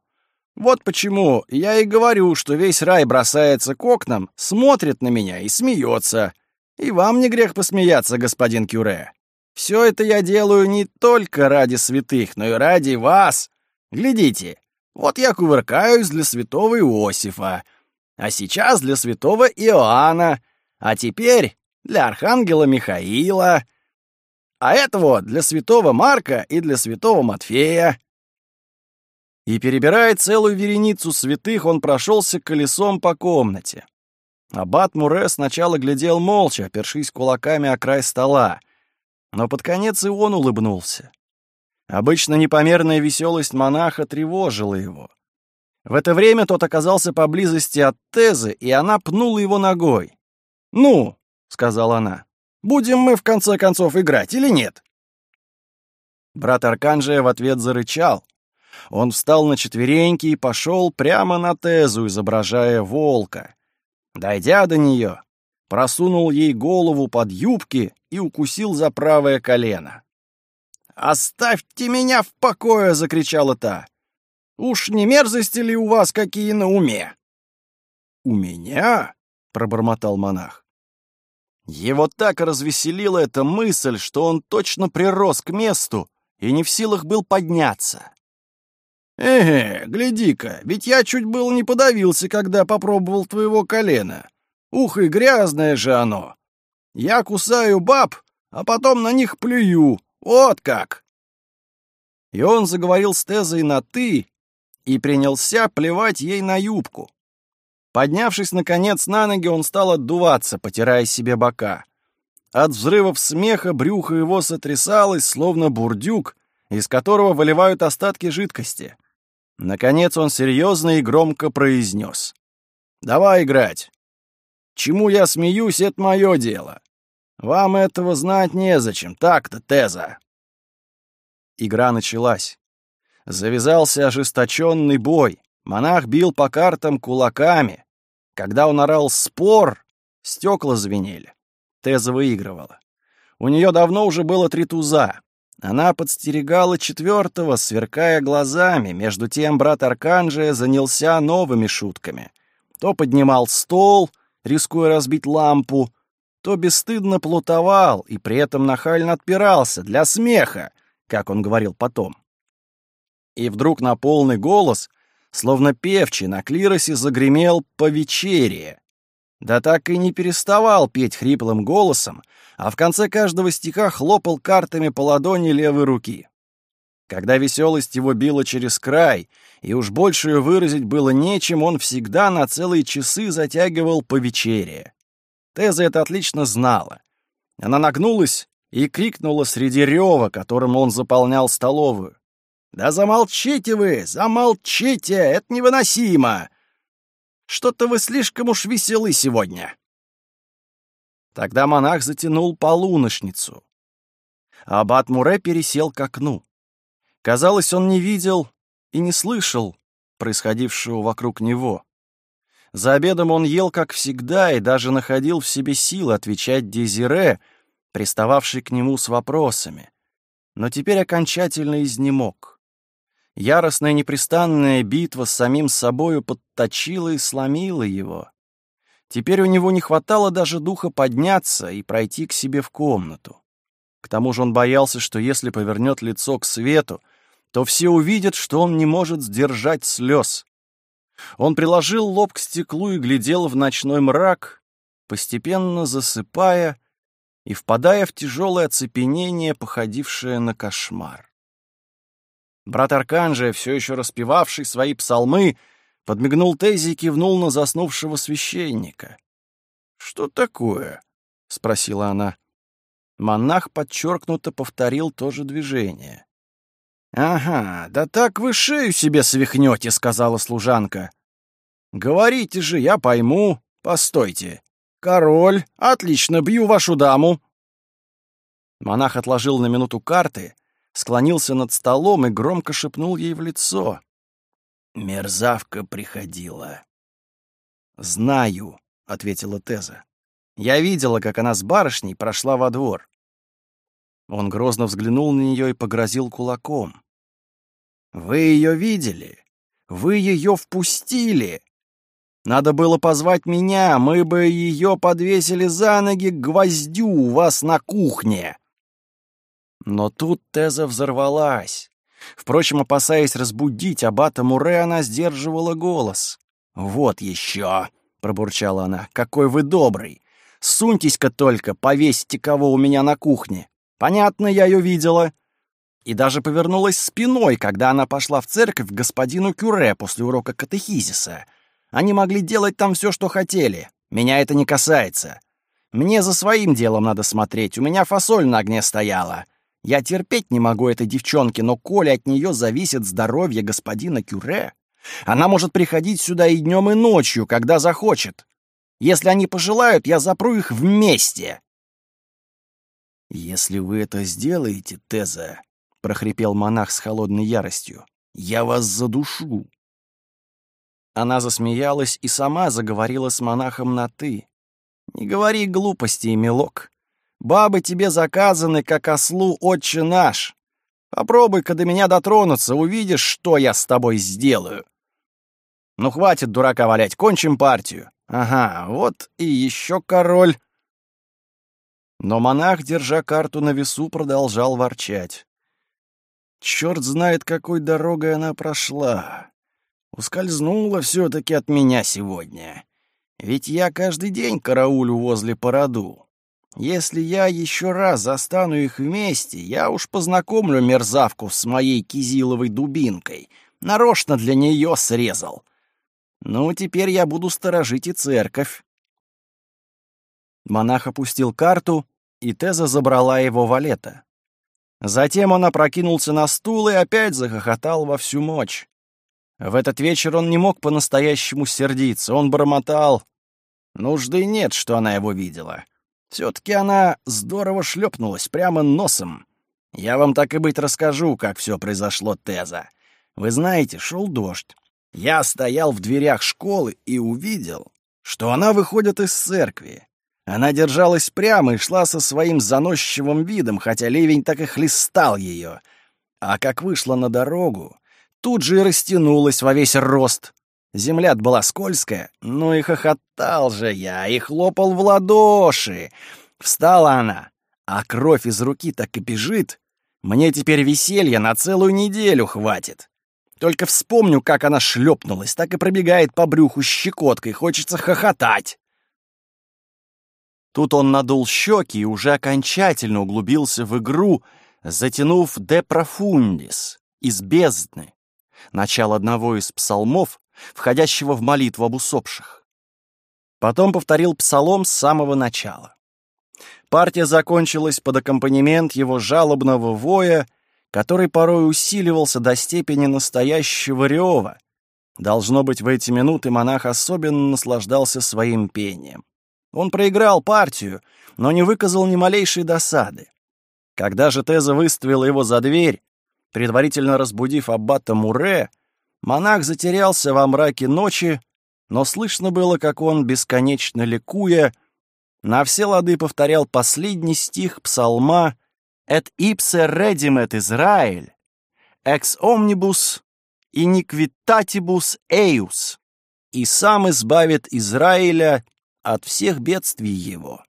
Вот почему я и говорю, что весь рай бросается к окнам, смотрит на меня и смеется. И вам не грех посмеяться, господин Кюре. Все это я делаю не только ради святых, но и ради вас. Глядите, вот я кувыркаюсь для святого Иосифа, а сейчас для святого Иоанна, а теперь для архангела Михаила, а это вот для святого Марка и для святого Матфея. И перебирая целую вереницу святых, он прошелся колесом по комнате. Аббат Муре сначала глядел молча, опершись кулаками о край стола, но под конец и он улыбнулся. Обычно непомерная веселость монаха тревожила его. В это время тот оказался поблизости от Тезы, и она пнула его ногой. «Ну», — сказала она, Будем мы в конце концов играть или нет?» Брат Арканжия в ответ зарычал. Он встал на четвереньки и пошел прямо на Тезу, изображая волка. Дойдя до нее, просунул ей голову под юбки и укусил за правое колено. «Оставьте меня в покое!» — закричала та. «Уж не мерзости ли у вас какие на уме?» «У меня?» — пробормотал монах. Его так развеселила эта мысль, что он точно прирос к месту и не в силах был подняться. «Эге, гляди-ка, ведь я чуть было не подавился, когда попробовал твоего колена. Ух, и грязное же оно! Я кусаю баб, а потом на них плюю. Вот как!» И он заговорил с Тезой на «ты» и принялся плевать ей на юбку. Поднявшись, наконец, на ноги, он стал отдуваться, потирая себе бока. От взрывов смеха брюхо его сотрясалось, словно бурдюк, из которого выливают остатки жидкости. Наконец он серьезно и громко произнес. «Давай играть. Чему я смеюсь, это мое дело. Вам этого знать незачем, так-то, Теза». Игра началась. Завязался ожесточенный бой. Монах бил по картам кулаками. Когда он орал «спор», стекла звенели. Теза выигрывала. У нее давно уже было три туза. Она подстерегала четвертого, сверкая глазами. Между тем брат Арканджия занялся новыми шутками. То поднимал стол, рискуя разбить лампу, то бесстыдно плутовал и при этом нахально отпирался для смеха, как он говорил потом. И вдруг на полный голос словно певчий на клиросе загремел по вечере. Да так и не переставал петь хриплым голосом, а в конце каждого стиха хлопал картами по ладони левой руки. Когда веселость его била через край, и уж большую выразить было нечем, он всегда на целые часы затягивал по вечере. Теза это отлично знала. Она нагнулась и крикнула среди рева, которым он заполнял столовую. «Да замолчите вы! Замолчите! Это невыносимо! Что-то вы слишком уж веселы сегодня!» Тогда монах затянул полуношницу. А аббат Муре пересел к окну. Казалось, он не видел и не слышал происходившего вокруг него. За обедом он ел, как всегда, и даже находил в себе силы отвечать Дезире, пристававший к нему с вопросами. Но теперь окончательно изнемог. Яростная непрестанная битва с самим собою подточила и сломила его. Теперь у него не хватало даже духа подняться и пройти к себе в комнату. К тому же он боялся, что если повернет лицо к свету, то все увидят, что он не может сдержать слез. Он приложил лоб к стеклу и глядел в ночной мрак, постепенно засыпая и впадая в тяжелое оцепенение, походившее на кошмар. Брат Арканжия, все еще распевавший свои псалмы, подмигнул Тези и кивнул на заснувшего священника. «Что такое?» — спросила она. Монах подчеркнуто повторил то же движение. «Ага, да так вы шею себе свихнете», — сказала служанка. «Говорите же, я пойму. Постойте. Король, отлично, бью вашу даму». Монах отложил на минуту карты склонился над столом и громко шепнул ей в лицо. «Мерзавка приходила». «Знаю», — ответила Теза. «Я видела, как она с барышней прошла во двор». Он грозно взглянул на нее и погрозил кулаком. «Вы ее видели? Вы ее впустили! Надо было позвать меня, мы бы ее подвесили за ноги к гвоздю у вас на кухне!» Но тут Теза взорвалась. Впрочем, опасаясь разбудить аббата Муре, она сдерживала голос. «Вот еще!» — пробурчала она. «Какой вы добрый! Суньтесь-ка только, повесьте кого у меня на кухне. Понятно, я ее видела». И даже повернулась спиной, когда она пошла в церковь к господину Кюре после урока катехизиса. Они могли делать там все, что хотели. Меня это не касается. Мне за своим делом надо смотреть, у меня фасоль на огне стояла. Я терпеть не могу этой девчонки, но коли от нее зависит здоровье господина Кюре, она может приходить сюда и днем, и ночью, когда захочет. Если они пожелают, я запру их вместе. «Если вы это сделаете, Теза», — прохрипел монах с холодной яростью, — «я вас задушу». Она засмеялась и сама заговорила с монахом на «ты». «Не говори глупостей, милок. Бабы тебе заказаны, как ослу отче наш. Попробуй-ка до меня дотронуться, увидишь, что я с тобой сделаю. Ну, хватит дурака валять, кончим партию. Ага, вот и еще король. Но монах, держа карту на весу, продолжал ворчать. Черт знает, какой дорогой она прошла. Ускользнула все-таки от меня сегодня. Ведь я каждый день караулю возле породу. Если я еще раз застану их вместе, я уж познакомлю мерзавку с моей кизиловой дубинкой. Нарочно для нее срезал. Ну, теперь я буду сторожить и церковь. Монах опустил карту, и Теза забрала его валета. Затем он опрокинулся на стул и опять захохотал во всю мощь. В этот вечер он не мог по-настоящему сердиться. Он бормотал. Нужды нет, что она его видела. Все-таки она здорово шлепнулась прямо носом. Я вам так и быть расскажу, как все произошло, Теза. Вы знаете, шел дождь. Я стоял в дверях школы и увидел, что она выходит из церкви. Она держалась прямо и шла со своим заносчивым видом, хотя ливень так и хлестал ее. А как вышла на дорогу, тут же и растянулась во весь рост. Земля была скользкая, ну и хохотал же я, и хлопал в ладоши. Встала она, а кровь из руки так и бежит. Мне теперь веселья на целую неделю хватит. Только вспомню, как она шлепнулась, так и пробегает по брюху щекоткой, хочется хохотать. Тут он надул щеки и уже окончательно углубился в игру, затянув «De profundis» из бездны, начало одного из псалмов, входящего в молитву об усопших. Потом повторил псалом с самого начала. Партия закончилась под аккомпанемент его жалобного воя, который порой усиливался до степени настоящего рева. Должно быть, в эти минуты монах особенно наслаждался своим пением. Он проиграл партию, но не выказал ни малейшей досады. Когда же Теза выставила его за дверь, предварительно разбудив аббата Муре, Монах затерялся во мраке ночи, но слышно было, как он, бесконечно ликуя, на все лады повторял последний стих псалма «Et ipse redimet Израиль, ex omnibus iniquitatibus eius» и сам избавит Израиля от всех бедствий его.